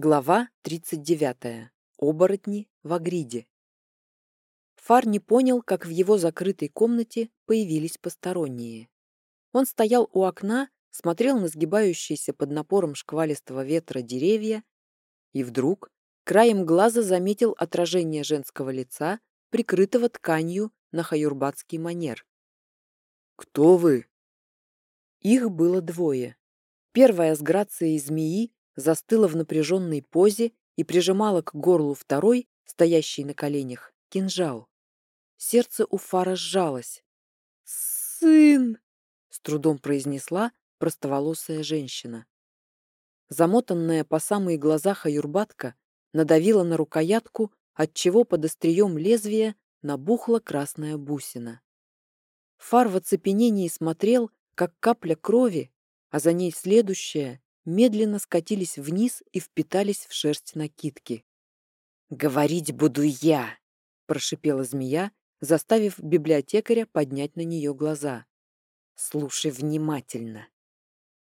Глава 39. Оборотни в Агриде. Фар не понял, как в его закрытой комнате появились посторонние. Он стоял у окна, смотрел на сгибающиеся под напором шквалистого ветра деревья и вдруг краем глаза заметил отражение женского лица, прикрытого тканью на хаюрбатский манер. «Кто вы?» Их было двое. Первая с грацией змеи застыла в напряженной позе и прижимала к горлу второй, стоящий на коленях, кинжал. Сердце у Фара сжалось. «Сын!» — с трудом произнесла простоволосая женщина. Замотанная по самые глаза хаюрбатка надавила на рукоятку, отчего под острием лезвия набухла красная бусина. Фар в оцепенении смотрел, как капля крови, а за ней следующая, медленно скатились вниз и впитались в шерсть накидки. «Говорить буду я!» – прошипела змея, заставив библиотекаря поднять на нее глаза. «Слушай внимательно.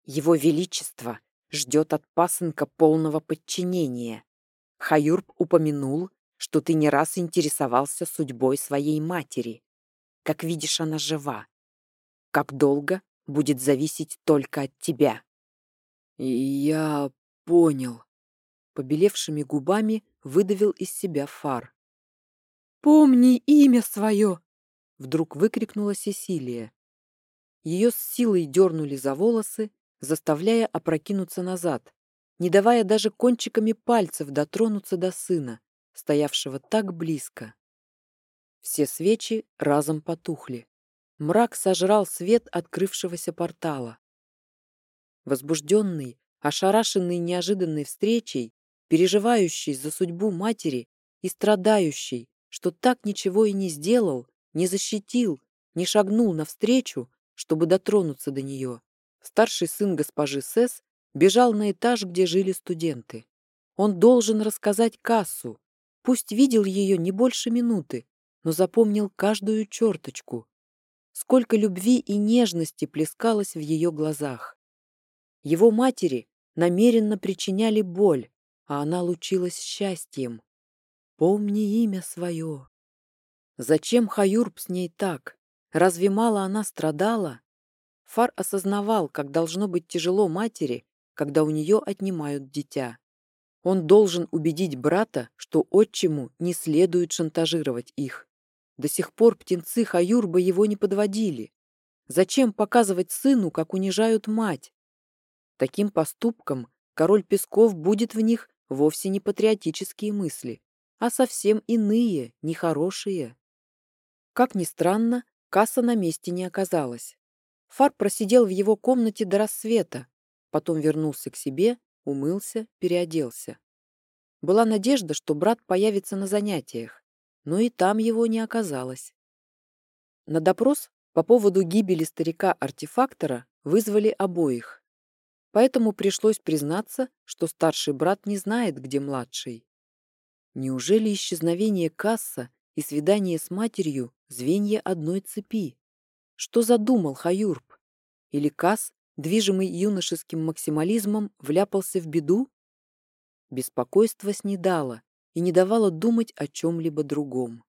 Его Величество ждет от пасынка полного подчинения. Хаюрб упомянул, что ты не раз интересовался судьбой своей матери. Как видишь, она жива. Как долго будет зависеть только от тебя. «Я понял», — побелевшими губами выдавил из себя фар. «Помни имя свое!» — вдруг выкрикнула Сесилия. Ее с силой дернули за волосы, заставляя опрокинуться назад, не давая даже кончиками пальцев дотронуться до сына, стоявшего так близко. Все свечи разом потухли. Мрак сожрал свет открывшегося портала. Возбужденный, ошарашенный неожиданной встречей, переживающий за судьбу матери и страдающий, что так ничего и не сделал, не защитил, не шагнул навстречу, чтобы дотронуться до нее. Старший сын госпожи Сесс бежал на этаж, где жили студенты. Он должен рассказать кассу. Пусть видел ее не больше минуты, но запомнил каждую черточку. Сколько любви и нежности плескалось в ее глазах. Его матери намеренно причиняли боль, а она лучилась счастьем. Помни имя свое. Зачем Хаюрб с ней так? Разве мало она страдала? Фар осознавал, как должно быть тяжело матери, когда у нее отнимают дитя. Он должен убедить брата, что отчиму не следует шантажировать их. До сих пор птенцы Хаюрба его не подводили. Зачем показывать сыну, как унижают мать? Таким поступком король Песков будет в них вовсе не патриотические мысли, а совсем иные, нехорошие. Как ни странно, касса на месте не оказалась. Фар просидел в его комнате до рассвета, потом вернулся к себе, умылся, переоделся. Была надежда, что брат появится на занятиях, но и там его не оказалось. На допрос по поводу гибели старика-артефактора вызвали обоих поэтому пришлось признаться, что старший брат не знает, где младший. Неужели исчезновение Касса и свидание с матерью – звенья одной цепи? Что задумал Хаюрб? Или Касс, движимый юношеским максимализмом, вляпался в беду? Беспокойство снедало и не давало думать о чем-либо другом.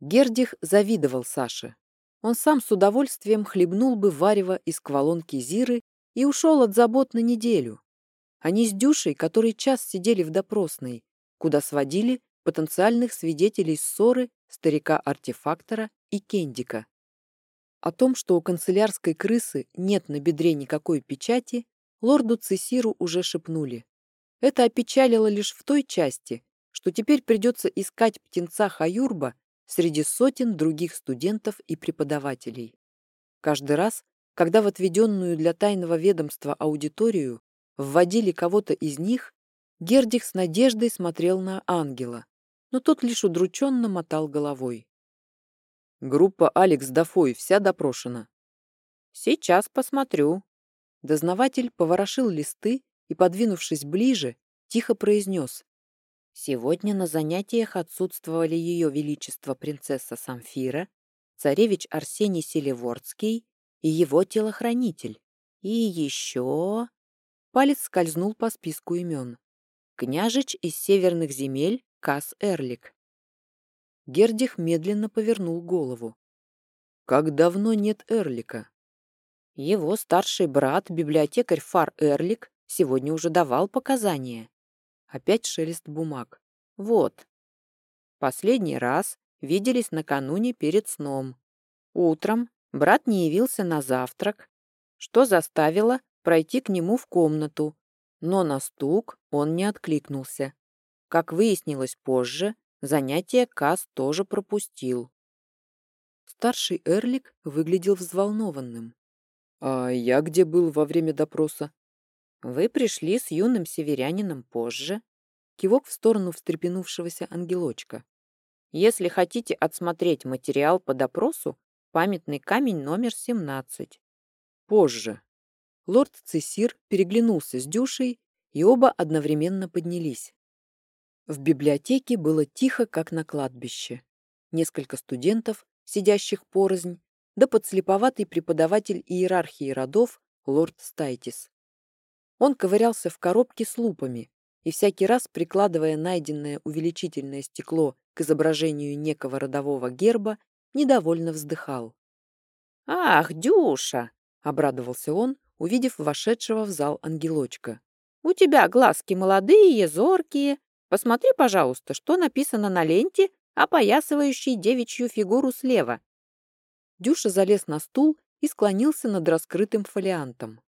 Гердих завидовал Саше. Он сам с удовольствием хлебнул бы варево из квалонки Зиры и ушел от забот на неделю. Они с Дюшей, которые час сидели в допросной, куда сводили потенциальных свидетелей ссоры старика-артефактора и Кендика. О том, что у канцелярской крысы нет на бедре никакой печати, лорду Цесиру уже шепнули. Это опечалило лишь в той части, что теперь придется искать птенца Хаюрба среди сотен других студентов и преподавателей. Каждый раз, когда в отведенную для тайного ведомства аудиторию вводили кого-то из них, Гердих с надеждой смотрел на ангела, но тот лишь удрученно мотал головой. «Группа Алекс Дафой вся допрошена?» «Сейчас посмотрю». Дознаватель поворошил листы и, подвинувшись ближе, тихо произнес. «Сегодня на занятиях отсутствовали Ее Величество принцесса Самфира, царевич Арсений Селивордский и его телохранитель. И еще... Палец скользнул по списку имен. княжич из северных земель Кас Эрлик. Гердих медленно повернул голову. Как давно нет Эрлика? Его старший брат, библиотекарь Фар Эрлик, сегодня уже давал показания. Опять шелест бумаг. Вот. Последний раз виделись накануне перед сном. Утром брат не явился на завтрак, что заставило пройти к нему в комнату, но на стук он не откликнулся. Как выяснилось позже, занятие Кас тоже пропустил. Старший Эрлик выглядел взволнованным. «А я где был во время допроса?» «Вы пришли с юным северянином позже». Кивок в сторону встрепенувшегося ангелочка. «Если хотите отсмотреть материал по допросу, памятный камень номер 17». «Позже», Лорд Цесир переглянулся с Дюшей, и оба одновременно поднялись. В библиотеке было тихо, как на кладбище. Несколько студентов, сидящих порознь, да подслеповатый преподаватель иерархии родов, лорд Стайтис. Он ковырялся в коробке с лупами и всякий раз, прикладывая найденное увеличительное стекло к изображению некого родового герба, недовольно вздыхал. «Ах, Дюша!» — обрадовался он, увидев вошедшего в зал ангелочка. «У тебя глазки молодые, зоркие. Посмотри, пожалуйста, что написано на ленте, опоясывающей девичью фигуру слева». Дюша залез на стул и склонился над раскрытым фолиантом.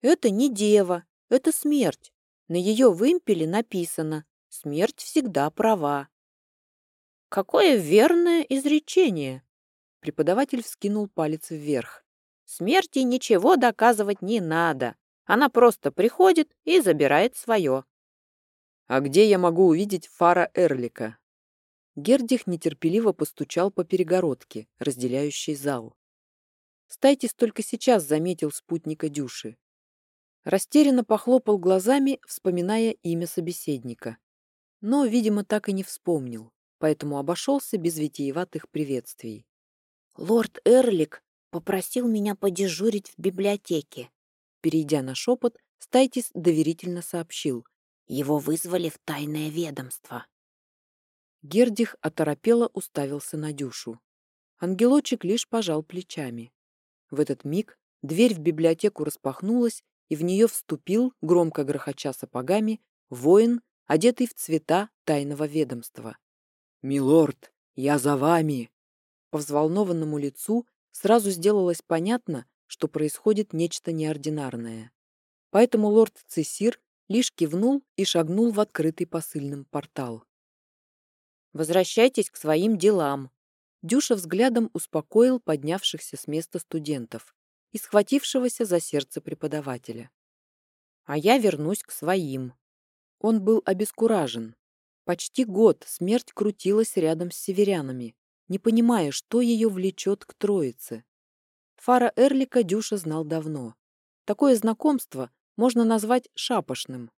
«Это не дева, это смерть. На ее вымпеле написано «Смерть всегда права». «Какое верное изречение!» Преподаватель вскинул палец вверх. Смерти ничего доказывать не надо. Она просто приходит и забирает свое. «А где я могу увидеть Фара Эрлика?» Гердих нетерпеливо постучал по перегородке, разделяющей зал. Стайтис только сейчас заметил спутника Дюши. Растерянно похлопал глазами, вспоминая имя собеседника. Но, видимо, так и не вспомнил, поэтому обошелся без витиеватых приветствий. «Лорд Эрлик Попросил меня подежурить в библиотеке. Перейдя на шепот, Стайтис доверительно сообщил. Его вызвали в тайное ведомство. Гердих оторопело уставился на Дюшу. Ангелочек лишь пожал плечами. В этот миг дверь в библиотеку распахнулась, и в нее вступил, громко грохоча сапогами, воин, одетый в цвета тайного ведомства. «Милорд, я за вами!» По взволнованному лицу сразу сделалось понятно, что происходит нечто неординарное. Поэтому лорд Цесир лишь кивнул и шагнул в открытый посыльным портал. «Возвращайтесь к своим делам», Дюша взглядом успокоил поднявшихся с места студентов и схватившегося за сердце преподавателя. «А я вернусь к своим». Он был обескуражен. Почти год смерть крутилась рядом с северянами, не понимая, что ее влечет к троице. Фара Эрлика Дюша знал давно. Такое знакомство можно назвать шапошным.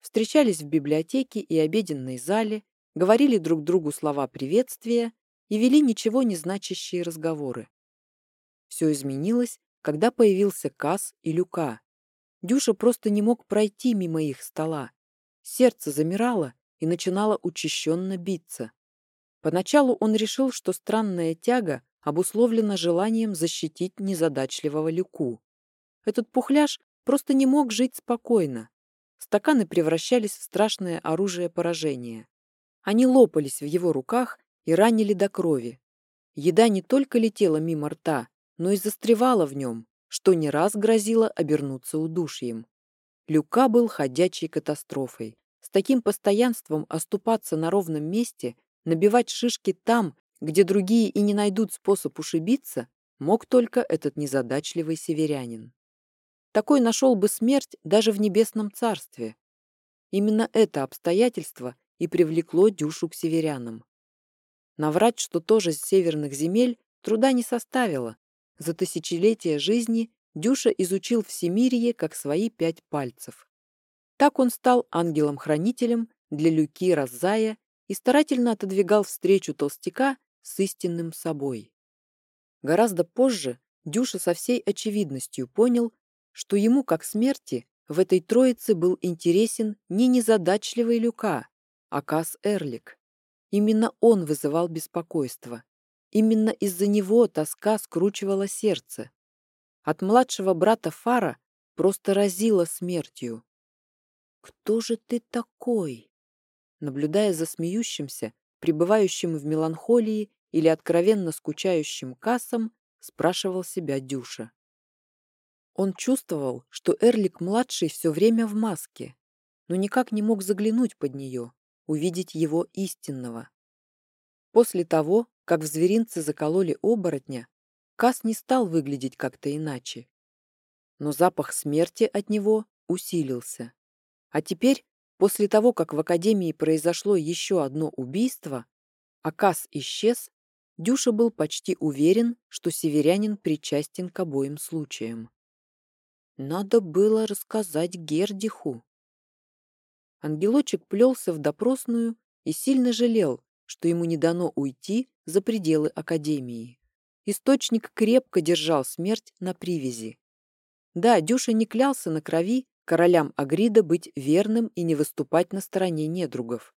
Встречались в библиотеке и обеденной зале, говорили друг другу слова приветствия и вели ничего не значащие разговоры. Все изменилось, когда появился Кас и Люка. Дюша просто не мог пройти мимо их стола. Сердце замирало и начинало учащенно биться. Поначалу он решил, что странная тяга обусловлена желанием защитить незадачливого Люку. Этот пухляж просто не мог жить спокойно. Стаканы превращались в страшное оружие поражения. Они лопались в его руках и ранили до крови. Еда не только летела мимо рта, но и застревала в нем, что не раз грозило обернуться удушьем. Люка был ходячей катастрофой. С таким постоянством оступаться на ровном месте Набивать шишки там, где другие и не найдут способ ушибиться, мог только этот незадачливый северянин. Такой нашел бы смерть даже в небесном царстве. Именно это обстоятельство и привлекло Дюшу к северянам. Наврать, что тоже с северных земель, труда не составило. За тысячелетия жизни Дюша изучил Всемирье как свои пять пальцев. Так он стал ангелом-хранителем для Люки Раззая и старательно отодвигал встречу толстяка с истинным собой. Гораздо позже Дюша со всей очевидностью понял, что ему, как смерти, в этой троице был интересен не незадачливый Люка, а Кас Эрлик. Именно он вызывал беспокойство. Именно из-за него тоска скручивала сердце. От младшего брата Фара просто разило смертью. «Кто же ты такой?» Наблюдая за смеющимся, пребывающим в меланхолии или откровенно скучающим кассом, спрашивал себя Дюша. Он чувствовал, что Эрлик-младший все время в маске, но никак не мог заглянуть под нее, увидеть его истинного. После того, как в зверинце закололи оборотня, Кас не стал выглядеть как-то иначе. Но запах смерти от него усилился. А теперь, после того, как в Академии произошло еще одно убийство, а Кас исчез, Дюша был почти уверен, что северянин причастен к обоим случаям. Надо было рассказать Гердиху. Ангелочек плелся в допросную и сильно жалел, что ему не дано уйти за пределы Академии. Источник крепко держал смерть на привязи. Да, Дюша не клялся на крови королям Агрида быть верным и не выступать на стороне недругов.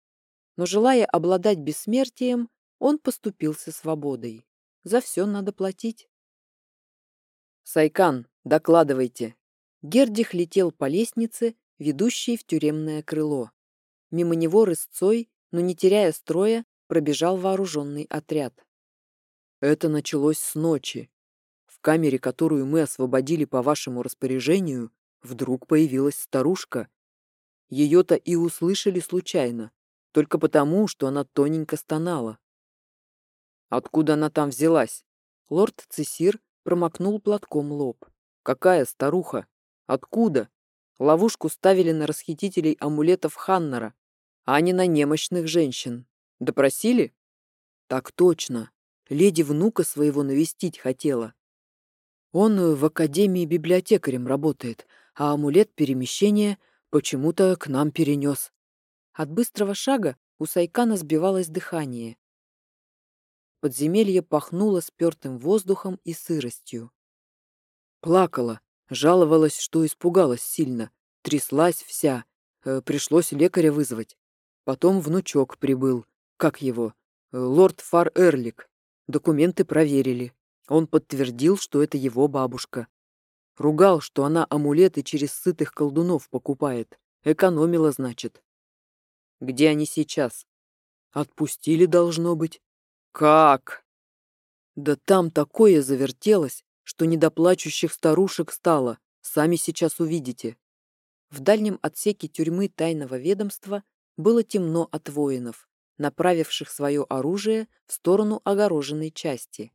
Но желая обладать бессмертием, он поступился свободой. За все надо платить. «Сайкан, докладывайте!» Гердих летел по лестнице, ведущей в тюремное крыло. Мимо него рысцой, но не теряя строя, пробежал вооруженный отряд. Это началось с ночи. В камере, которую мы освободили по вашему распоряжению, вдруг появилась старушка. Ее-то и услышали случайно, только потому, что она тоненько стонала. Откуда она там взялась? Лорд Цесир промокнул платком лоб. Какая старуха? Откуда? Ловушку ставили на расхитителей амулетов Ханнера, а не на немощных женщин. Допросили? Так точно. Леди внука своего навестить хотела. Он в академии библиотекарем работает, а амулет перемещения почему-то к нам перенес. От быстрого шага у Сайкана сбивалось дыхание. Подземелье пахнуло спертым воздухом и сыростью. Плакала, Жаловалась, что испугалась сильно, тряслась вся. Э, пришлось лекаря вызвать. Потом внучок прибыл. Как его? Э, лорд Фар Эрлик. Документы проверили. Он подтвердил, что это его бабушка. Ругал, что она амулеты через сытых колдунов покупает. Экономила, значит. Где они сейчас? Отпустили, должно быть. Как? Да там такое завертелось, что не до плачущих старушек стало, сами сейчас увидите. В дальнем отсеке тюрьмы тайного ведомства было темно от воинов, направивших свое оружие в сторону огороженной части.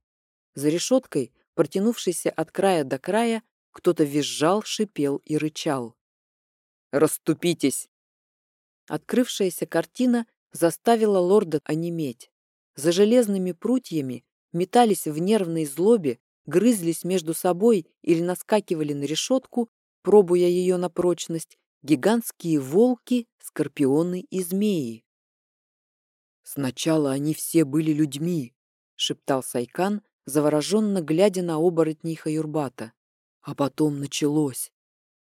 За решеткой, протянувшейся от края до края, кто-то визжал, шипел и рычал. «Раступитесь!» Открывшаяся картина заставила лорда онеметь. За железными прутьями метались в нервной злобе грызлись между собой или наскакивали на решетку, пробуя ее на прочность, гигантские волки, скорпионы и змеи. «Сначала они все были людьми», — шептал Сайкан, завороженно глядя на оборотней Хаюрбата. А потом началось.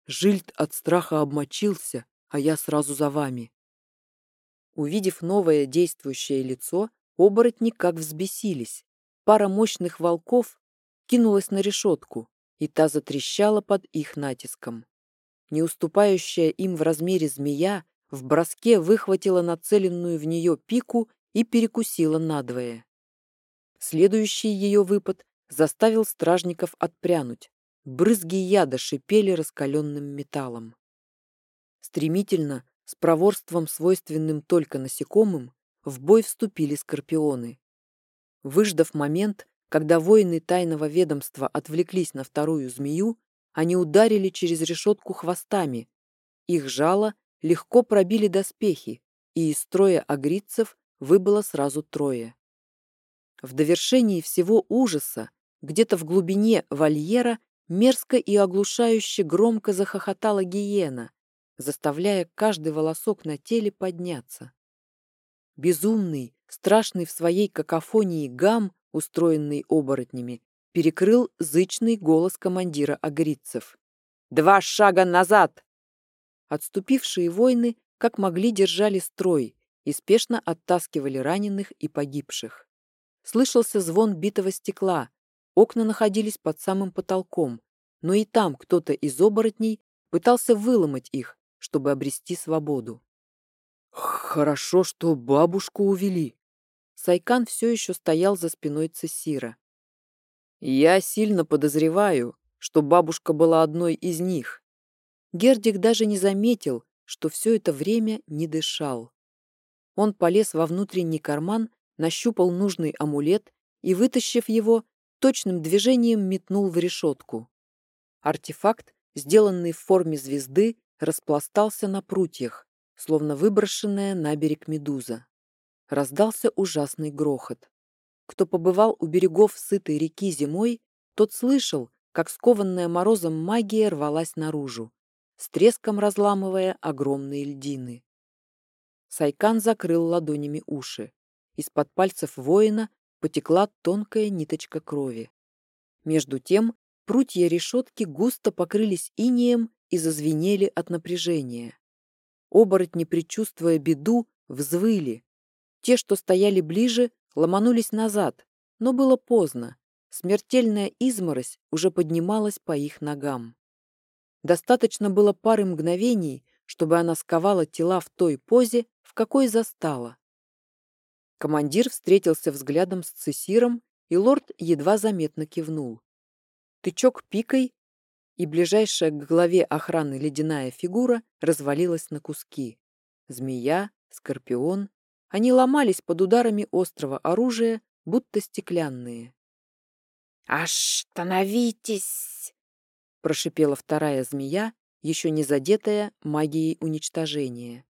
Жильд от страха обмочился, а я сразу за вами. Увидев новое действующее лицо, оборотни как взбесились. Пара мощных волков кинулась на решетку, и та затрещала под их натиском. Не уступающая им в размере змея в броске выхватила нацеленную в нее пику и перекусила надвое. Следующий ее выпад заставил стражников отпрянуть. Брызги яда шипели раскаленным металлом. Стремительно, с проворством, свойственным только насекомым, в бой вступили скорпионы. Выждав момент, когда воины тайного ведомства отвлеклись на вторую змею, они ударили через решетку хвостами. Их жало легко пробили доспехи, и из строя агрицев выбыло сразу трое. В довершении всего ужаса, где-то в глубине вольера, мерзко и оглушающе громко захохотала гиена, заставляя каждый волосок на теле подняться. Безумный, страшный в своей какофонии гам устроенный оборотнями, перекрыл зычный голос командира агрицев. «Два шага назад! Отступившие воины, как могли, держали строй и спешно оттаскивали раненых и погибших. Слышался звон битого стекла, окна находились под самым потолком, но и там кто-то из оборотней пытался выломать их, чтобы обрести свободу. «Хорошо, что бабушку увели». Сайкан все еще стоял за спиной Цесира. «Я сильно подозреваю, что бабушка была одной из них». Гердик даже не заметил, что все это время не дышал. Он полез во внутренний карман, нащупал нужный амулет и, вытащив его, точным движением метнул в решетку. Артефакт, сделанный в форме звезды, распластался на прутьях, словно выброшенная на берег медуза. Раздался ужасный грохот. Кто побывал у берегов сытой реки зимой, тот слышал, как скованная морозом магия рвалась наружу, с треском разламывая огромные льдины. Сайкан закрыл ладонями уши. Из-под пальцев воина потекла тонкая ниточка крови. Между тем Прутья решетки густо покрылись инеем и зазвенели от напряжения. Оборотни, предчувствуя беду, взвыли. Те, что стояли ближе, ломанулись назад, но было поздно. Смертельная изморозь уже поднималась по их ногам. Достаточно было пары мгновений, чтобы она сковала тела в той позе, в какой застала. Командир встретился взглядом с Цесиром, и лорд едва заметно кивнул тычок пикой, и ближайшая к голове охраны ледяная фигура развалилась на куски. Змея, скорпион, они ломались под ударами острого оружия, будто стеклянные. «Остановитесь!» — прошипела вторая змея, еще не задетая магией уничтожения,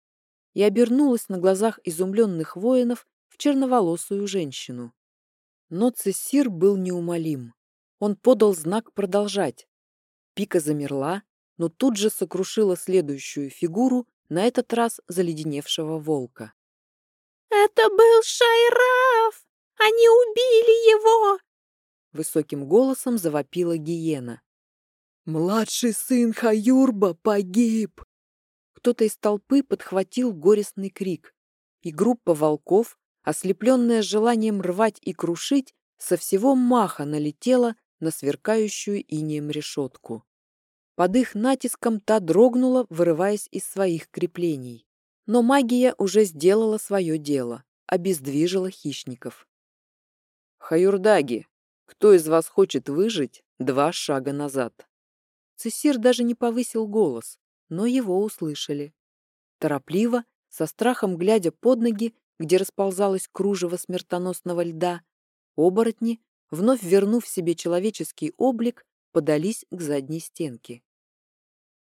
и обернулась на глазах изумленных воинов в черноволосую женщину. Но Цессир был неумолим. Он подал знак продолжать. Пика замерла, но тут же сокрушила следующую фигуру, на этот раз заледеневшего волка. «Это был Шайраф! Они убили его!» Высоким голосом завопила гиена. «Младший сын Хаюрба погиб!» Кто-то из толпы подхватил горестный крик, и группа волков, ослепленная желанием рвать и крушить, со всего маха налетела на сверкающую инеем решетку. Под их натиском та дрогнула, вырываясь из своих креплений. Но магия уже сделала свое дело, обездвижила хищников. «Хаюрдаги, кто из вас хочет выжить два шага назад?» Цесир даже не повысил голос, но его услышали. Торопливо, со страхом глядя под ноги, где расползалось кружево смертоносного льда, оборотни вновь вернув себе человеческий облик, подались к задней стенке.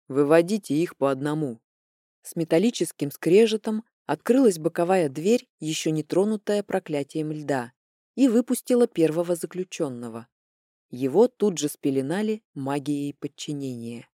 «Выводите их по одному». С металлическим скрежетом открылась боковая дверь, еще не тронутая проклятием льда, и выпустила первого заключенного. Его тут же спеленали магией подчинения.